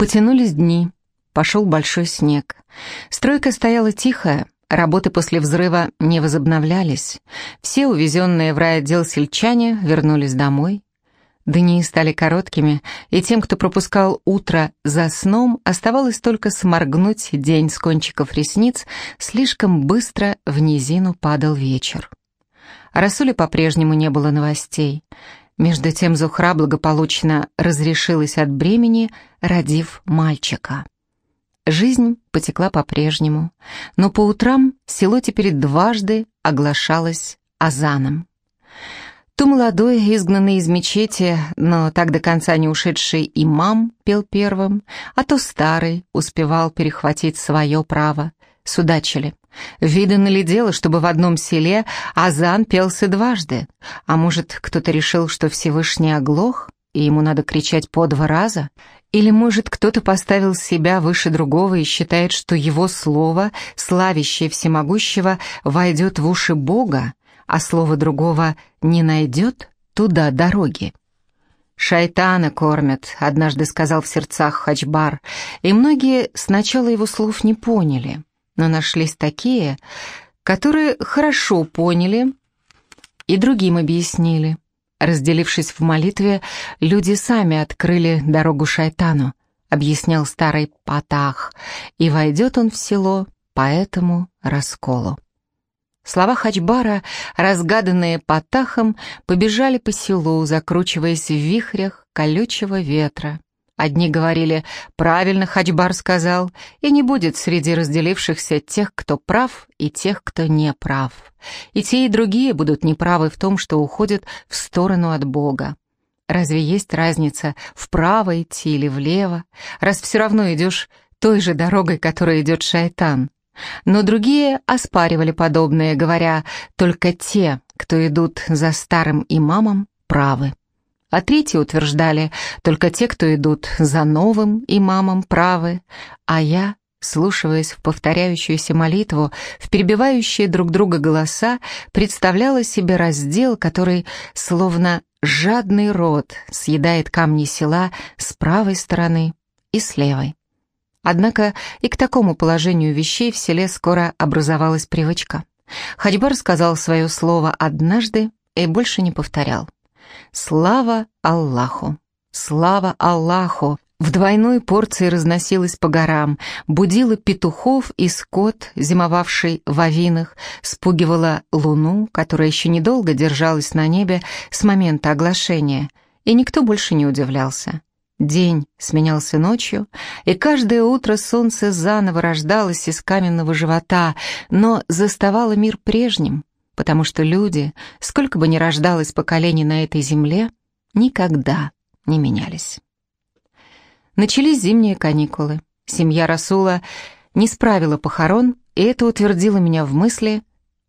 Потянулись дни, пошел большой снег. Стройка стояла тихая, работы после взрыва не возобновлялись. Все увезенные в райотдел сельчане вернулись домой. Дни стали короткими, и тем, кто пропускал утро за сном, оставалось только сморгнуть день с кончиков ресниц, слишком быстро в низину падал вечер. О по-прежнему не было новостей. Между тем Зухра благополучно разрешилась от бремени, родив мальчика. Жизнь потекла по-прежнему, но по утрам село теперь дважды оглашалось азаном. То молодой, изгнанный из мечети, но так до конца не ушедший имам пел первым, а то старый успевал перехватить свое право. Судачили. Видано ли дело, чтобы в одном селе Азан пелся дважды? А может, кто-то решил, что Всевышний оглох, и ему надо кричать по два раза? Или, может, кто-то поставил себя выше другого и считает, что его слово, славящее всемогущего, войдет в уши Бога, а слово другого не найдет туда дороги? «Шайтана кормят», — однажды сказал в сердцах Хачбар, и многие сначала его слов не поняли но нашлись такие, которые хорошо поняли и другим объяснили. Разделившись в молитве, люди сами открыли дорогу шайтану, объяснял старый Патах, и войдет он в село по этому расколу. Слова Хачбара, разгаданные Патахом, побежали по селу, закручиваясь в вихрях колючего ветра. Одни говорили «правильно Хачбар сказал», и не будет среди разделившихся тех, кто прав, и тех, кто не прав. И те, и другие будут неправы в том, что уходят в сторону от Бога. Разве есть разница, вправо идти или влево, раз все равно идешь той же дорогой, которой идет шайтан? Но другие оспаривали подобное, говоря, только те, кто идут за старым имамом, правы а третьи утверждали, только те, кто идут за новым имамом, правы, а я, слушаясь в повторяющуюся молитву, в перебивающие друг друга голоса, представляла себе раздел, который, словно жадный рот, съедает камни села с правой стороны и с левой. Однако и к такому положению вещей в селе скоро образовалась привычка. Хадьбар сказал свое слово однажды и больше не повторял. Слава Аллаху! Слава Аллаху! В двойной порции разносилась по горам, будила петухов и скот, зимовавший в авинах, спугивала луну, которая еще недолго держалась на небе с момента оглашения, и никто больше не удивлялся. День сменялся ночью, и каждое утро солнце заново рождалось из каменного живота, но заставало мир прежним, потому что люди, сколько бы ни рождалось поколений на этой земле, никогда не менялись. Начались зимние каникулы. Семья Расула не справила похорон, и это утвердило меня в мысли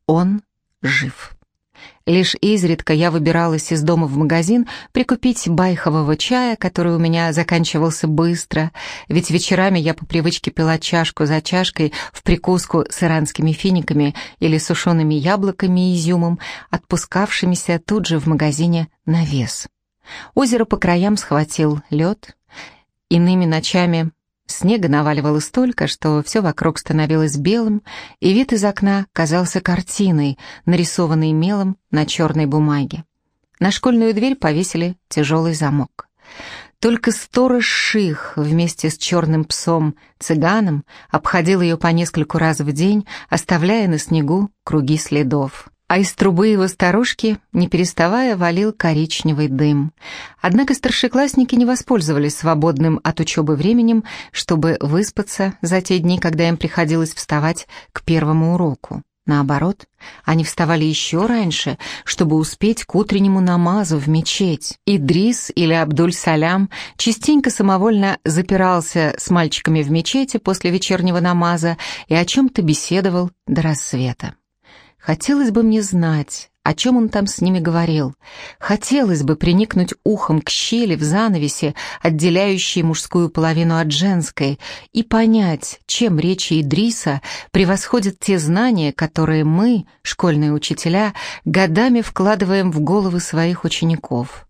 «он жив». Лишь изредка я выбиралась из дома в магазин прикупить байхового чая, который у меня заканчивался быстро, ведь вечерами я по привычке пила чашку за чашкой в прикуску с иранскими финиками или сушеными яблоками и изюмом, отпускавшимися тут же в магазине на вес. Озеро по краям схватил лед. Иными ночами Снега наваливало столько, что все вокруг становилось белым, и вид из окна казался картиной, нарисованной мелом на черной бумаге. На школьную дверь повесили тяжелый замок. Только сторож Ших вместе с черным псом цыганом обходил ее по нескольку раз в день, оставляя на снегу круги следов а из трубы его старушки, не переставая, валил коричневый дым. Однако старшеклассники не воспользовались свободным от учебы временем, чтобы выспаться за те дни, когда им приходилось вставать к первому уроку. Наоборот, они вставали еще раньше, чтобы успеть к утреннему намазу в мечеть. Идрис или Абдуль-Салям частенько самовольно запирался с мальчиками в мечети после вечернего намаза и о чем-то беседовал до рассвета. Хотелось бы мне знать, о чем он там с ними говорил. Хотелось бы приникнуть ухом к щели в занавесе, отделяющей мужскую половину от женской, и понять, чем речи Идриса превосходят те знания, которые мы, школьные учителя, годами вкладываем в головы своих учеников.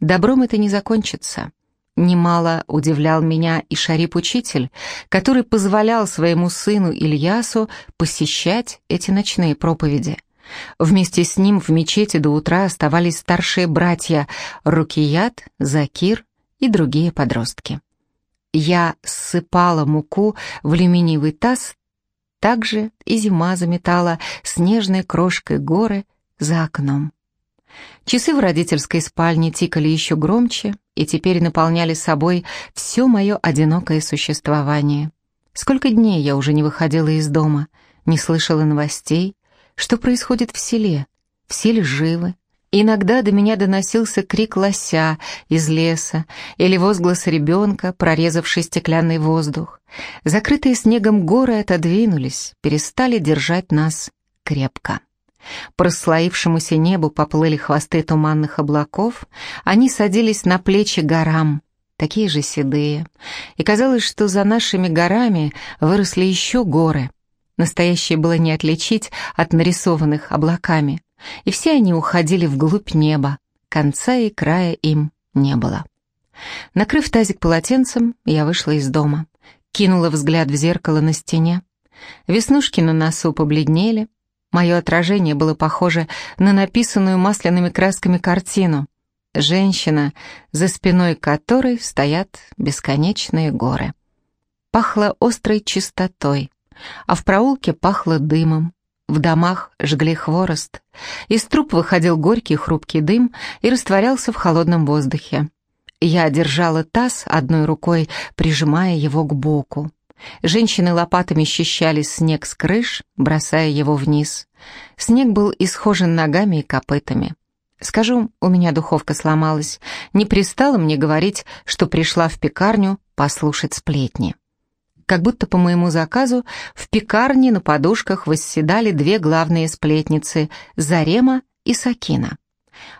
Добром это не закончится. Немало удивлял меня и Шарип-учитель, который позволял своему сыну Ильясу посещать эти ночные проповеди. Вместе с ним в мечети до утра оставались старшие братья Рукият, Закир и другие подростки. Я ссыпала муку в алюминиевый таз, также и зима заметала снежной крошкой горы за окном. Часы в родительской спальне тикали еще громче и теперь наполняли собой все мое одинокое существование. Сколько дней я уже не выходила из дома, не слышала новостей, что происходит в селе, все ли живы. Иногда до меня доносился крик лося из леса или возглас ребенка, прорезавший стеклянный воздух. Закрытые снегом горы отодвинулись, перестали держать нас крепко. По расслоившемуся небу поплыли хвосты туманных облаков, они садились на плечи горам, такие же седые, и казалось, что за нашими горами выросли еще горы. Настоящее было не отличить от нарисованных облаками, и все они уходили вглубь неба, конца и края им не было. Накрыв тазик полотенцем, я вышла из дома, кинула взгляд в зеркало на стене. Веснушки на носу побледнели, Мое отражение было похоже на написанную масляными красками картину. Женщина, за спиной которой стоят бесконечные горы. Пахло острой чистотой, а в проулке пахло дымом. В домах жгли хворост. Из труб выходил горький хрупкий дым и растворялся в холодном воздухе. Я держала таз одной рукой, прижимая его к боку. Женщины лопатами счищали снег с крыш, бросая его вниз. Снег был исхожен ногами и копытами. Скажу, у меня духовка сломалась. Не пристало мне говорить, что пришла в пекарню послушать сплетни. Как будто по моему заказу в пекарне на подушках восседали две главные сплетницы — Зарема и Сакина.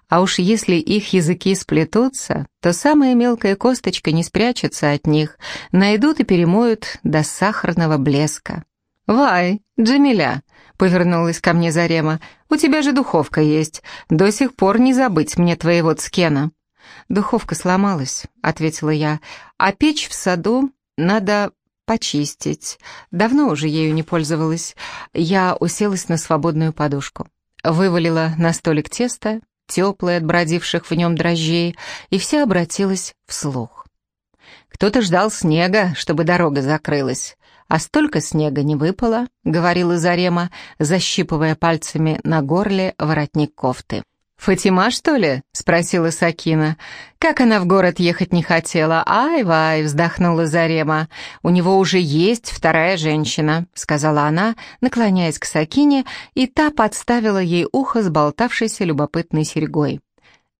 А уж если их языки сплетутся, то самая мелкая косточка не спрячется от них, найдут и перемоют до сахарного блеска. «Вай, Джамиля!» — повернулась ко мне Зарема. «У тебя же духовка есть. До сих пор не забыть мне твоего цкена». «Духовка сломалась», — ответила я. «А печь в саду надо почистить. Давно уже ею не пользовалась. Я уселась на свободную подушку. Вывалила на столик тесто теплой от бродивших в нем дрожжей, и вся обратилась вслух. «Кто-то ждал снега, чтобы дорога закрылась, а столько снега не выпало», — говорила Зарема, защипывая пальцами на горле воротник кофты. «Фатима, что ли?» — спросила Сакина. «Как она в город ехать не хотела? Ай-вай!» — вздохнула Зарема. «У него уже есть вторая женщина», — сказала она, наклоняясь к Сакине, и та подставила ей ухо с болтавшейся любопытной серьгой.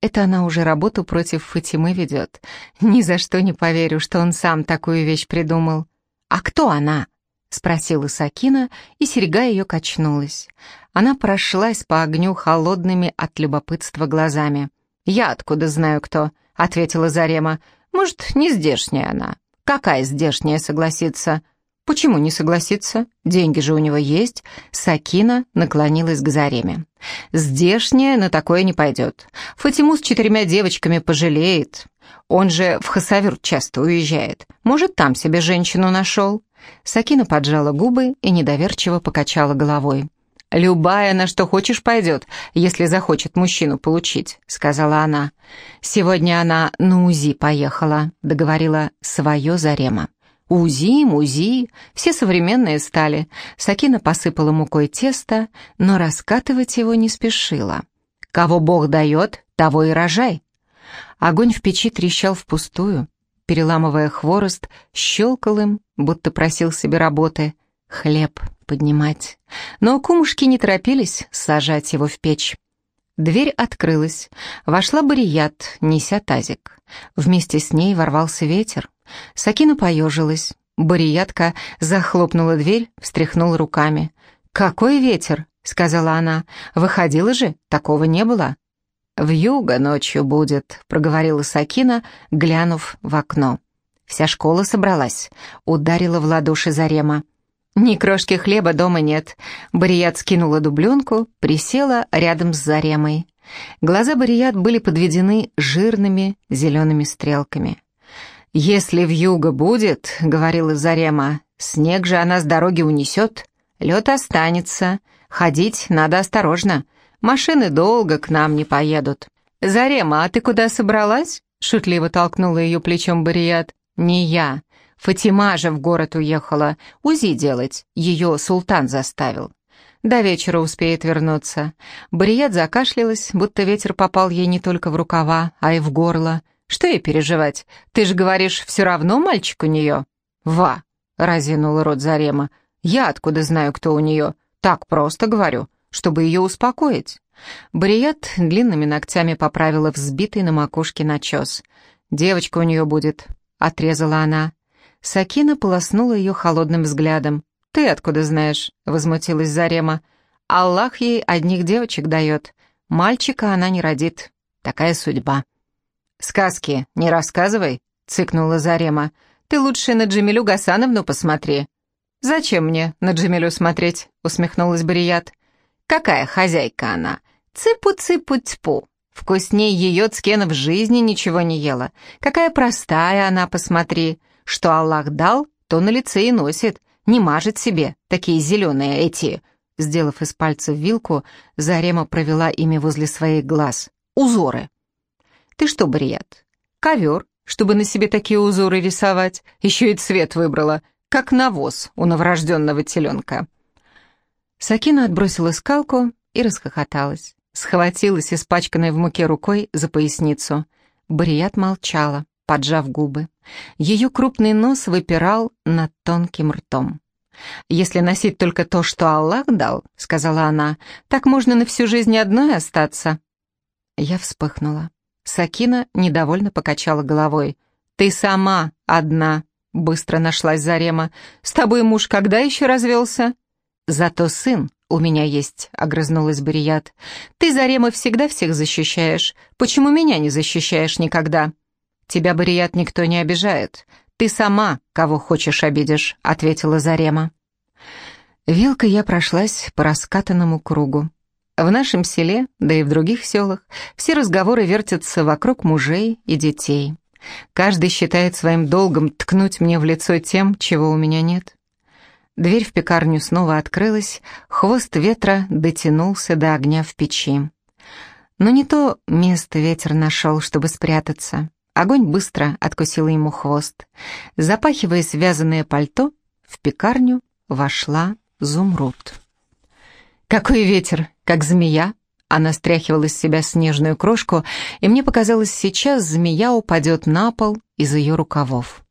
Это она уже работу против Фатимы ведет. Ни за что не поверю, что он сам такую вещь придумал. «А кто она?» — спросила Сакина, и серьга ее качнулась. Она прошлась по огню холодными от любопытства глазами. «Я откуда знаю кто?» — ответила Зарема. «Может, не здешняя она? Какая здешняя согласится?» «Почему не согласиться? Деньги же у него есть». Сакина наклонилась к Зареме. «Здешняя на такое не пойдет. Фатиму с четырьмя девочками пожалеет. Он же в Хасавюрт часто уезжает. Может, там себе женщину нашел?» Сакина поджала губы и недоверчиво покачала головой. «Любая на что хочешь пойдет, если захочет мужчину получить», — сказала она. «Сегодня она на УЗИ поехала», — договорила свое Зарема. УЗИ, МУЗИ, все современные стали. Сакина посыпала мукой тесто, но раскатывать его не спешила. «Кого Бог дает, того и рожай». Огонь в печи трещал впустую, переламывая хворост, щелкал им, будто просил себе работы. Хлеб поднимать. Но кумушки не торопились сажать его в печь. Дверь открылась. Вошла Барият, неся тазик. Вместе с ней ворвался ветер. Сакина поежилась. Бариятка захлопнула дверь, встряхнула руками. «Какой ветер?» — сказала она. «Выходила же, такого не было». «В юго ночью будет», — проговорила Сакина, глянув в окно. Вся школа собралась, ударила в ладоши Зарема. Ни крошки хлеба дома нет. Барият скинула дубленку, присела рядом с Заремой. Глаза Барият были подведены жирными зелеными стрелками. «Если вьюга будет, — говорила Зарема, — снег же она с дороги унесет, лед останется, ходить надо осторожно, машины долго к нам не поедут». «Зарема, а ты куда собралась?» — шутливо толкнула ее плечом Барият. «Не я. Фатима же в город уехала. УЗИ делать. Ее султан заставил. До вечера успеет вернуться». Барият закашлялась, будто ветер попал ей не только в рукава, а и в горло. «Что ей переживать? Ты же говоришь, все равно мальчик у нее?» «Ва!» — разинула рот Зарема. «Я откуда знаю, кто у нее? Так просто говорю, чтобы ее успокоить». Барият длинными ногтями поправила взбитый на макушке начес. «Девочка у нее будет», — отрезала она. Сакина полоснула ее холодным взглядом. «Ты откуда знаешь?» — возмутилась Зарема. «Аллах ей одних девочек дает. Мальчика она не родит. Такая судьба». «Сказки не рассказывай», — цыкнула Зарема. «Ты лучше на Джамилю Гасановну посмотри». «Зачем мне на Джамилю смотреть?» — усмехнулась Барият. «Какая хозяйка она? Цыпу-цыпу-цпу. Вкуснее ее Цкена в жизни ничего не ела. Какая простая она, посмотри. Что Аллах дал, то на лице и носит. Не мажет себе такие зеленые эти...» Сделав из пальцев вилку, Зарема провела ими возле своих глаз. «Узоры». «Ты что, Брият, ковер, чтобы на себе такие узоры рисовать? Еще и цвет выбрала, как навоз у новорожденного теленка». Сакина отбросила скалку и расхохоталась. Схватилась испачканной в муке рукой за поясницу. Барият молчала, поджав губы. Ее крупный нос выпирал над тонким ртом. «Если носить только то, что Аллах дал», — сказала она, — «так можно на всю жизнь одной остаться». Я вспыхнула. Сакина недовольно покачала головой. «Ты сама одна», — быстро нашлась Зарема. «С тобой муж когда еще развелся?» «Зато сын у меня есть», — огрызнулась Барият. «Ты, Зарема, всегда всех защищаешь. Почему меня не защищаешь никогда?» «Тебя, Барият, никто не обижает. Ты сама, кого хочешь, обидишь», — ответила Зарема. Вилкой я прошлась по раскатанному кругу. В нашем селе, да и в других селах, все разговоры вертятся вокруг мужей и детей. Каждый считает своим долгом ткнуть мне в лицо тем, чего у меня нет. Дверь в пекарню снова открылась, хвост ветра дотянулся до огня в печи. Но не то место ветер нашел, чтобы спрятаться. Огонь быстро откусил ему хвост. Запахивая связанное пальто, в пекарню вошла Зумруд. «Какой ветер, как змея!» Она стряхивала с себя снежную крошку, и мне показалось, сейчас змея упадет на пол из ее рукавов.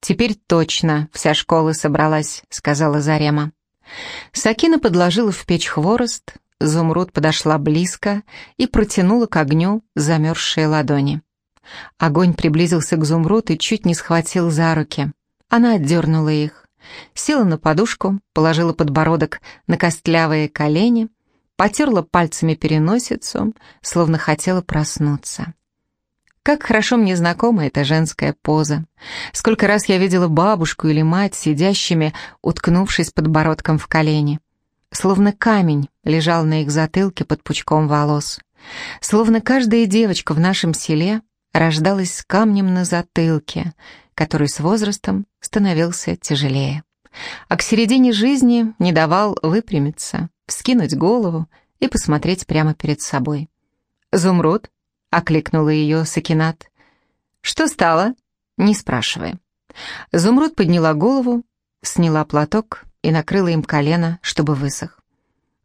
«Теперь точно вся школа собралась», — сказала Зарема. Сакина подложила в печь хворост, Зумруд подошла близко и протянула к огню замерзшие ладони. Огонь приблизился к Зумруд и чуть не схватил за руки. Она отдернула их. Села на подушку, положила подбородок на костлявые колени, потерла пальцами переносицу, словно хотела проснуться. Как хорошо мне знакома эта женская поза. Сколько раз я видела бабушку или мать, сидящими, уткнувшись подбородком в колени. Словно камень лежал на их затылке под пучком волос. Словно каждая девочка в нашем селе рождалась с камнем на затылке, который с возрастом становился тяжелее. А к середине жизни не давал выпрямиться, вскинуть голову и посмотреть прямо перед собой. «Зумруд?» — окликнула ее Сакинат. «Что стало?» «Не спрашивай». Зумруд подняла голову, сняла платок и накрыла им колено, чтобы высох.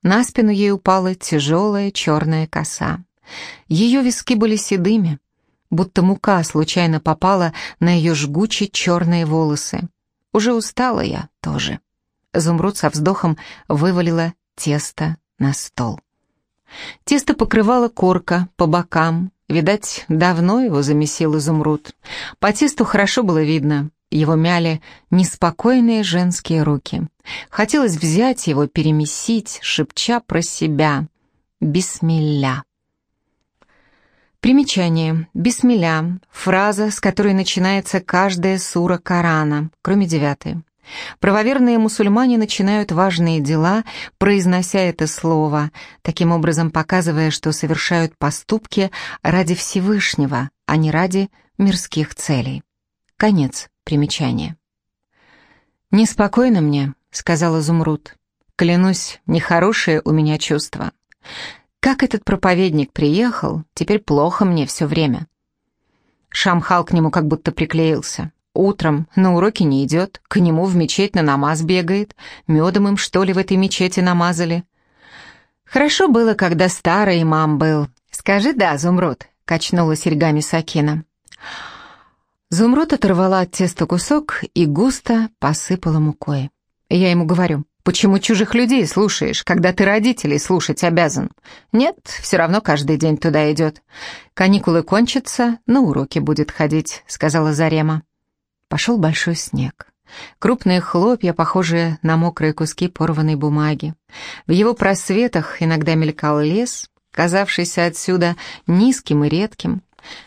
На спину ей упала тяжелая черная коса. Ее виски были седыми, будто мука случайно попала на ее жгучие черные волосы. Уже устала я тоже. Зумруд со вздохом вывалила тесто на стол. Тесто покрывало корка по бокам. Видать, давно его замесил изумруд. По тесту хорошо было видно. Его мяли неспокойные женские руки. Хотелось взять его, перемесить, шепча про себя. «Бисмилля». Примечание. Бисмилля – фраза, с которой начинается каждая сура Корана, кроме девятой. Правоверные мусульмане начинают важные дела, произнося это слово, таким образом показывая, что совершают поступки ради Всевышнего, а не ради мирских целей. Конец примечания. «Неспокойно мне», — сказал Изумруд. «Клянусь, нехорошее у меня чувство. Как этот проповедник приехал, теперь плохо мне все время». Шамхал к нему как будто приклеился. Утром на уроки не идет, к нему в мечеть на намаз бегает. Медом им, что ли, в этой мечети намазали? Хорошо было, когда старый имам был. Скажи «да, Зумруд», — качнула серьгами Сакина. Зумруд оторвала от теста кусок и густо посыпала мукой. Я ему говорю, почему чужих людей слушаешь, когда ты родителей слушать обязан? Нет, все равно каждый день туда идет. Каникулы кончатся, на уроки будет ходить, сказала Зарема. Пошел большой снег. Крупные хлопья, похожие на мокрые куски порванной бумаги. В его просветах иногда мелькал лес, казавшийся отсюда низким и редким,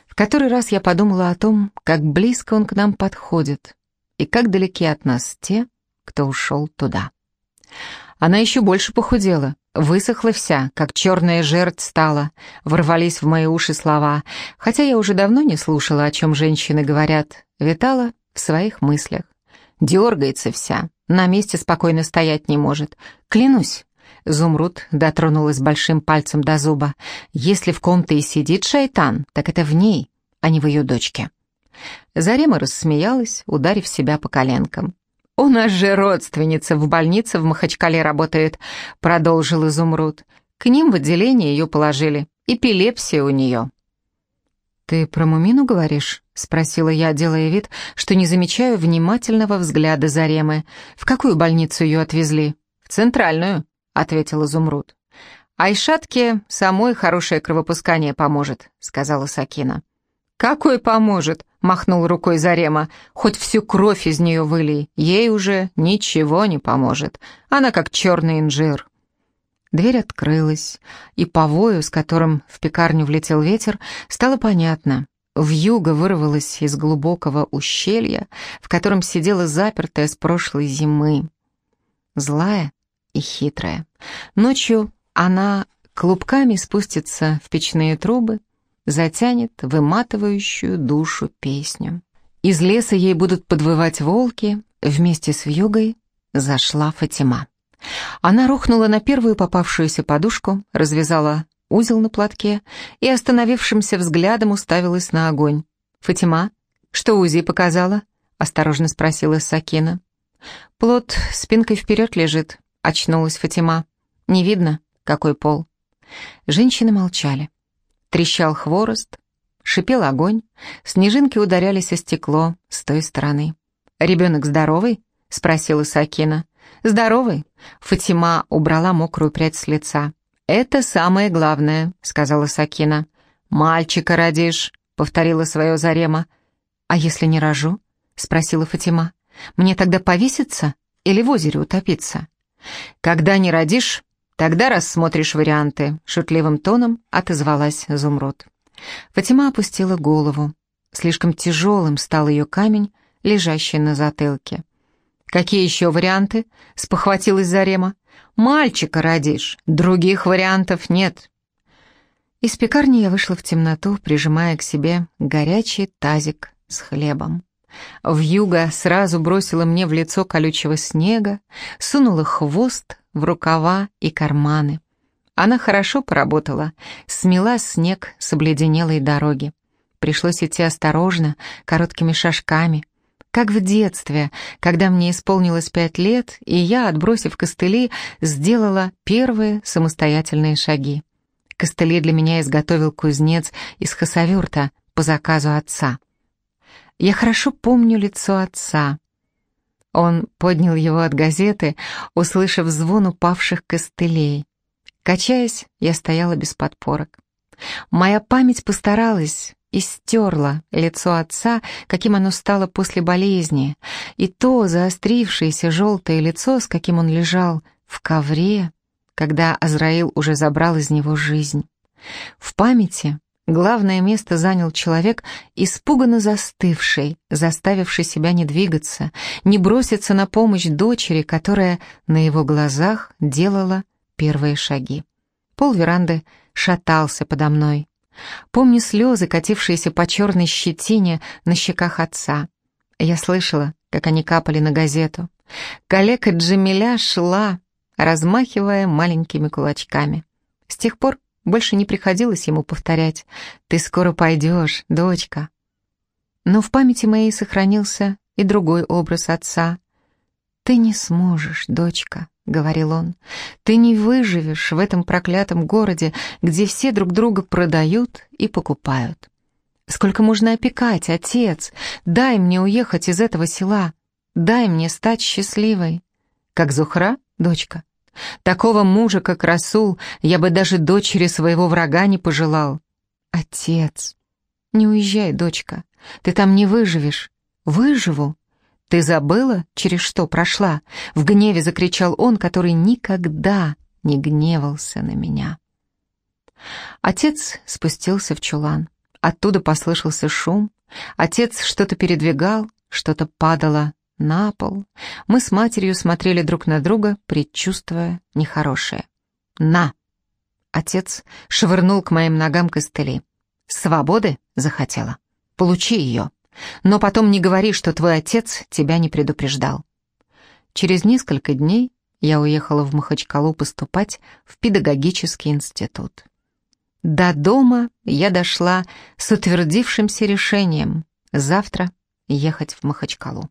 в который раз я подумала о том, как близко он к нам подходит и как далеки от нас те, кто ушел туда. Она еще больше похудела, высохла вся, как черная жерть стала, ворвались в мои уши слова, хотя я уже давно не слушала, о чем женщины говорят, витала в своих мыслях. Дергается вся, на месте спокойно стоять не может. Клянусь, Зумруд дотронулась большим пальцем до зуба. «Если в ком-то и сидит шайтан, так это в ней, а не в ее дочке». Зарема рассмеялась, ударив себя по коленкам. «У нас же родственница в больнице в Махачкале работает», — продолжил Изумруд. «К ним в отделение ее положили. Эпилепсия у нее». «Ты про Мумину говоришь?» — спросила я, делая вид, что не замечаю внимательного взгляда Заремы. «В какую больницу ее отвезли?» «В центральную», — ответил Изумруд. «Айшатке самой хорошее кровопускание поможет», — сказала Сакина. «Какой поможет?» — махнул рукой Зарема. «Хоть всю кровь из нее вылей, ей уже ничего не поможет. Она как черный инжир». Дверь открылась, и по вою, с которым в пекарню влетел ветер, стало понятно. Вьюга вырвалась из глубокого ущелья, в котором сидела запертая с прошлой зимы. Злая, и хитрая. Ночью она клубками спустится в печные трубы, затянет выматывающую душу песню. Из леса ей будут подвывать волки, вместе с вьюгой зашла Фатима. Она рухнула на первую попавшуюся подушку, развязала узел на платке и остановившимся взглядом уставилась на огонь. «Фатима, что УЗИ показала?» — осторожно спросила Сакина. «Плод спинкой вперед лежит», Очнулась Фатима. Не видно, какой пол. Женщины молчали. Трещал хворост, шипел огонь, снежинки ударялись о стекло с той стороны. «Ребенок здоровый?» — спросила Сакина. «Здоровый?» — Фатима убрала мокрую прядь с лица. «Это самое главное», — сказала Сакина. «Мальчика родишь», — повторила свое Зарема. «А если не рожу?» — спросила Фатима. «Мне тогда повеситься или в озере утопиться?» «Когда не родишь, тогда рассмотришь варианты», — шутливым тоном отозвалась Зумруд. Фатима опустила голову. Слишком тяжелым стал ее камень, лежащий на затылке. «Какие еще варианты?» — спохватилась Зарема. «Мальчика родишь, других вариантов нет». Из пекарни я вышла в темноту, прижимая к себе горячий тазик с хлебом. Вьюга сразу бросила мне в лицо колючего снега, сунула хвост в рукава и карманы. Она хорошо поработала, смела снег с обледенелой дороги. Пришлось идти осторожно, короткими шажками, как в детстве, когда мне исполнилось пять лет, и я, отбросив костыли, сделала первые самостоятельные шаги. Костыли для меня изготовил кузнец из хасавюрта по заказу отца. Я хорошо помню лицо отца. Он поднял его от газеты, услышав звон упавших костылей. Качаясь, я стояла без подпорок. Моя память постаралась и стерла лицо отца, каким оно стало после болезни, и то заострившееся желтое лицо, с каким он лежал в ковре, когда Азраил уже забрал из него жизнь. В памяти Главное место занял человек, испуганно застывший, заставивший себя не двигаться, не броситься на помощь дочери, которая на его глазах делала первые шаги. Пол веранды шатался подо мной. Помню слезы, катившиеся по черной щетине на щеках отца. Я слышала, как они капали на газету. Коллега Джамиля шла, размахивая маленькими кулачками. С тех пор больше не приходилось ему повторять «Ты скоро пойдешь, дочка». Но в памяти моей сохранился и другой образ отца. «Ты не сможешь, дочка», — говорил он. «Ты не выживешь в этом проклятом городе, где все друг друга продают и покупают. Сколько можно опекать, отец? Дай мне уехать из этого села. Дай мне стать счастливой. Как Зухра, дочка? Такого мужа, как Расул, я бы даже дочери своего врага не пожелал. Отец, не уезжай, дочка. Ты там не выживешь. Выживу. Ты забыла, через что прошла? В гневе закричал он, который никогда не гневался на меня. Отец спустился в чулан. Оттуда послышался шум. Отец что-то передвигал, что-то падало на пол. Мы с матерью смотрели друг на друга, предчувствуя нехорошее. «На!» Отец швырнул к моим ногам костыли. «Свободы захотела? Получи ее. Но потом не говори, что твой отец тебя не предупреждал». Через несколько дней я уехала в Махачкалу поступать в педагогический институт. До дома я дошла с утвердившимся решением завтра ехать в Махачкалу.